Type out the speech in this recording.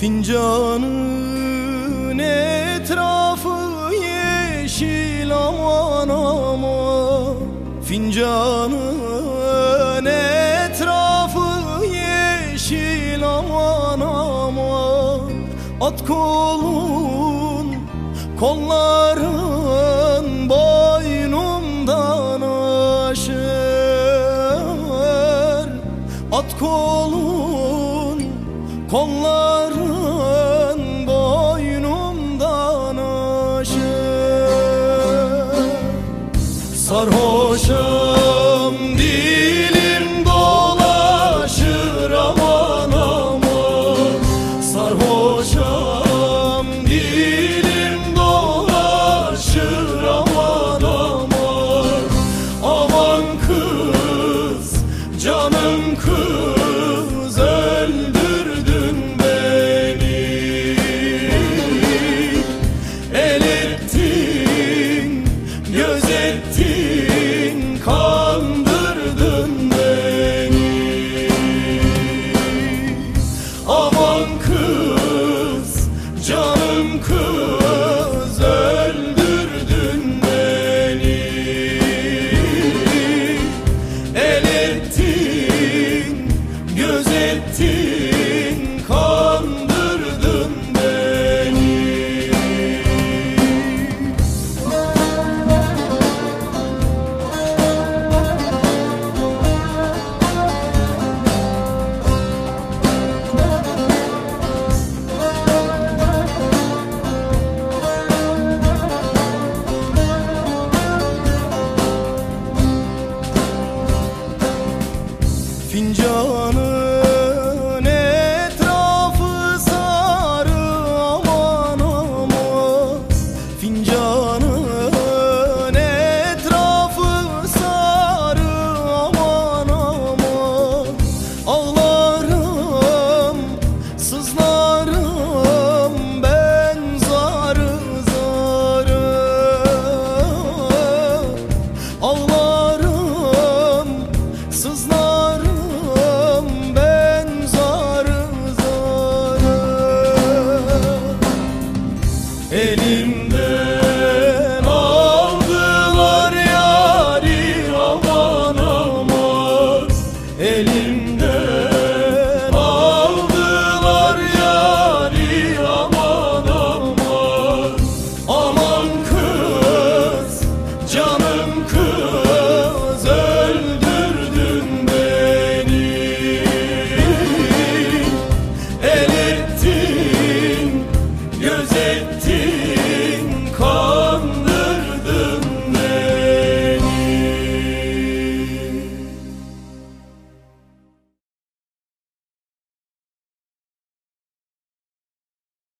Fincanın etrafı yeşil aman aman. Fincanın etrafı yeşil aman aman. At kolun kolların boynumdan aşır. At kolun kolların sarhoşum. canım Elimden aldılar yari aman aman. Elimden etti.